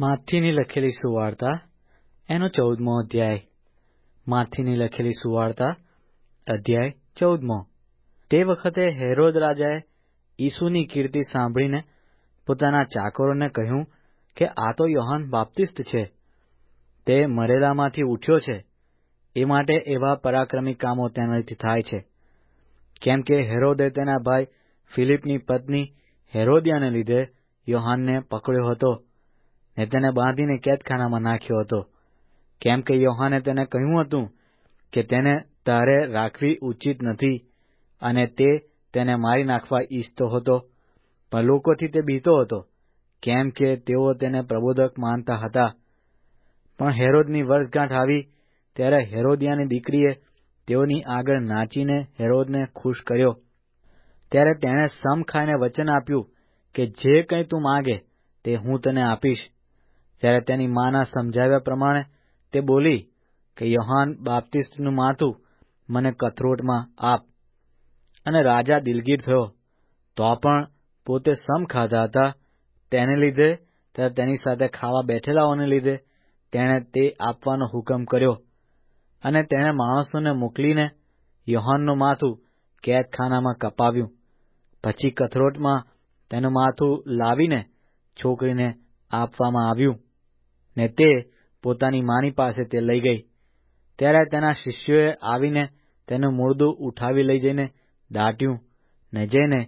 માથીની લખેલી સુવાર્તા, એનો ચૌદમો અધ્યાય. માથીની લખેલી સુવાર્તા, અધ્યાય ચૌદમો. તે વખતે હેરોદ રાજાએ ઈસુની કીર્તિ સાંભળીને પોતાના ચાકરોને કહ્યું કે, આ તો યોહાન બાપ્તિસ્ત છે. તે મરેલામાંથી ઉઠ્યો છે. એ માટે એવા પરાક્રમી કામો તેનાથી થાય છે. કેમ કે હેરોદે તેના ભાઈ ફિલિપની પત્ની હેરોદિયાને લીધે યોહાનને પકડ્યો હતો. ને તેને બાંધીને કેદખાનામાં નાખ્યો હતો. કેમ કે યોહાને તેને કહ્યું હતું કે તેને તારે રાખવી ઉચિત નથી અને તે તેને મારી નાખવા ઈચ્છતો હતો, પણ લોકોથી તે બીતો હતો, કેમ કે તેઓ તેને પ્રબોધક માનતા હતા. પણ હેરોદની વર્ષગાંઠ આવી ત્યારે હેરોદિયાની દીકરીએ તેઓની આગળ નાચીને હેરોદને ખુશ કર્યો. ત્યારે તેણે સમ ખાઈને વચન આપ્યું કે જે કંઈ તું માગે તે હું તને આપીશ. ત્યારે તેની માના સમજાવ્યા પ્રમાણે તે બોલી કે, યોહાન બાપ્તિસ્ટનું માથું મને કથરોટમાં આપ. અને રાજા દિલગીર થયો. તો પણ પોતે સમ ખાધા હતા. તેને લીધે તથા તેની સાથે ખાવા બેઠેલાઓને લીધે તેણે તે આપવાનો હુકમ કર્યો. અને તેણે માણસોને મોકલીને યોહાનનું માથું કેદખાનામાં કપાવ્યું. પછી કથરોટમાં તેનું માથું લાવીને છોકરીને આપવામાં આવ્યું. ને તે પોતાની માની પાસે તે લઈ ગઈ. ત્યારે તેના શિષ્યોએ આવીને તેનું મૂળદું ઉઠાવી લઈ જઈને દાટ્યું ને જઈને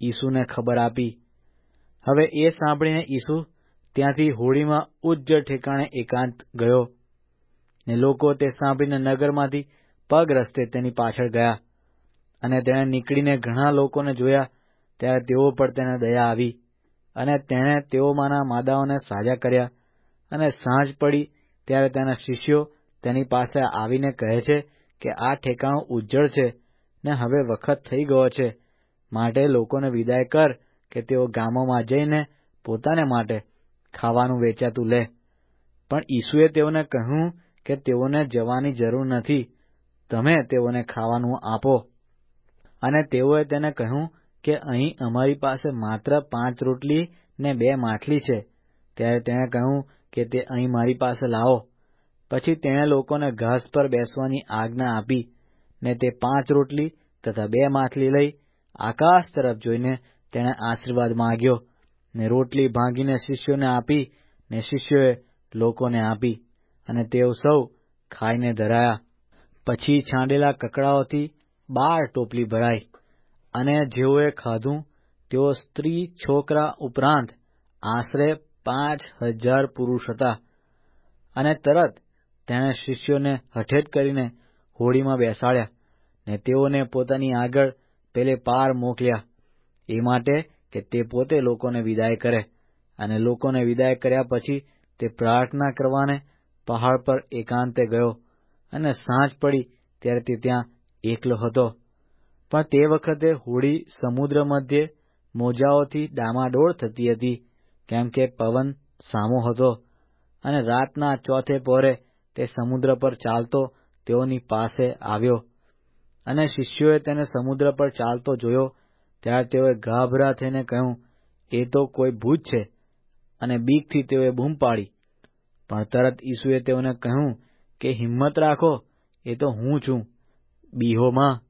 ઈસુને ખબર આપી. હવે એ સાંભળીને ઈસુ ત્યાંથી હોળીમાં ઉજ્જડ ઠેકાણે એકાંત ગયો ને લોકો તે સાંભળીને નગરમાંથી પગ રસ્તે તેની પાછળ ગયા અને તેણે નીકળીને ઘણા લોકોને જોયા, ત્યારે તેઓ પર તેને દયા આવી અને તેણે તેઓમાંના માદાઓને સાજા કર્યા. અને સાંજ પડી ત્યારે તેના શિષ્યો તેની પાસે આવીને કહે છે કે આ ઠેકાણું ઉજ્જળ છે ને હવે વખત થઈ ગયો છે. માટે લોકોને વિદાય કર કે તેઓ ગામોમાં જઈને પોતાને માટે ખાવાનું વેચાતું લે. પણ ઈસુએ તેઓને કહ્યું કે તેઓને જવાની જરૂર નથી. તમે તેઓને ખાવાનું આપો. અને તેઓએ તેને કહ્યું કે અહીં અમારી પાસે માત્ર પાંચ રોટલી ને બે માછલી છે. ત્યારે તેણે કહ્યું કે તે અહીં મારી પાસે લાવો. પછી તેણે લોકોને ઘાસ પર બેસવાની આજ્ઞા આપી ને તે પાંચ રોટલી તથા બે માછલી લઈ આકાશ તરફ જોઈને તેણે આશીર્વાદ માંગ્યો ને રોટલી ભાંગીને શિષ્યોને આપી ને શિષ્યોએ લોકોને આપી અને તેઓ સૌ ખાઈને ધરાયા. પછી છાંડેલા કકડાઓથી બાર ટોપલી ભરાઈ અને જેઓએ ખાધું તેઓ સ્ત્રી છોકરા ઉપરાંત આશરે પાંચ હજાર પુરુષ હતા. અને તરત તેણે શિષ્યોને હઠેટ કરીને હોડીમાં બેસાડ્યા ને તેઓને પોતાની આગળ પેલે પાર મોકલ્યા. એ માટે કે તે પોતે લોકોને વિદાય કરે અને લોકોને વિદાય કર્યા પછી તે પ્રાર્થના કરવાને પહાડ પર એકાંતે ગયો અને સાંજ પડી ત્યારે તે ત્યાં એકલો હતો. પણ તે વખતે હોડી સમુદ્ર મધ્યે મોજાઓથી ડામાડોળ થતી હતી. કેમ કે પવન સામો હતો અને રાતના ચોથે પહોરે તે સમુદ્ર પર ચાલતો તેઓની પાસે આવ્યો. અને શિષ્યોએ તેને સમુદ્ર પર ચાલતો જોયો. ત્યારે તેઓએ ગાભરા થઈને કહ્યું, એ તો કોઈ ભૂત છે. અને બીકથી તેઓએ બૂમ પાડી. પણ તરત ઈસુએ તેઓને કહ્યું કે, હિંમત રાખો, એ તો હું છું બીહોમાં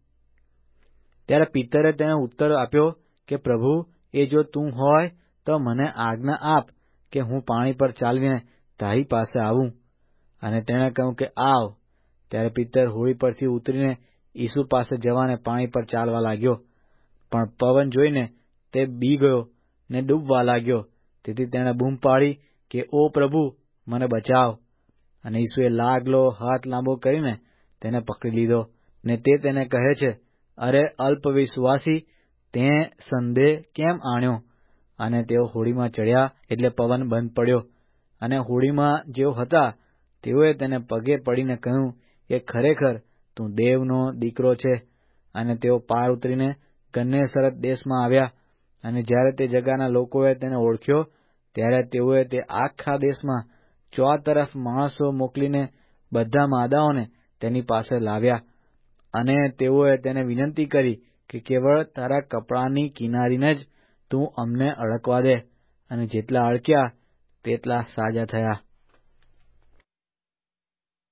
ત્યારે પિત્તરે તેને ઉત્તર આપ્યો કે, પ્રભુ, એ જો તું હોય તો મને આજ્ઞા આપ કે હું પાણી પર ચાલીને તારી પાસે આવું. અને તેણે કહ્યું કે આવ. ત્યારે પિત્તર હોળી પરથી ઉતરીને ઈસુ પાસે જવાને પાણી પર ચાલવા લાગ્યો. પણ પવન જોઈને તે બી ગયો ને ડૂબવા લાગ્યો. તેથી તેણે બૂમ પાડી કે, ઓ પ્રભુ, મને બચાવ. અને ઈસુએ લાગલો હાથ લાંબો કરીને તેને પકડી લીધો. ને તે તેને કહે છે, અરે અલ્પવિશ્વાસી, તે સંદેહ કેમ આણ્યો? અને તેઓ હોડીમાં ચડ્યા એટલે પવન બંધ પડ્યો. અને હોડીમાં જેઓ હતા, તેઓએ તેને પગે પડીને કહ્યું કે, ખરેખર તું દેવનો દીકરો છે. અને તેઓ પાર ઉતરીને ગન્નેસરત દેશમાં આવ્યા. અને જ્યારે તે જગાના લોકોએ તેને ઓળખ્યો, ત્યારે તેઓએ તે આખા દેશમાં ચોતરફ માણસો મોકલીને બધા માદાઓને તેની પાસે લાવ્યા. અને તેઓએ તેને વિનંતી કરી કે, કેવળ તારા કપડાની કિનારીને જ તું અમને અડકવા દે. અને જેટલા અડક્યા તેટલા સાજા થયા.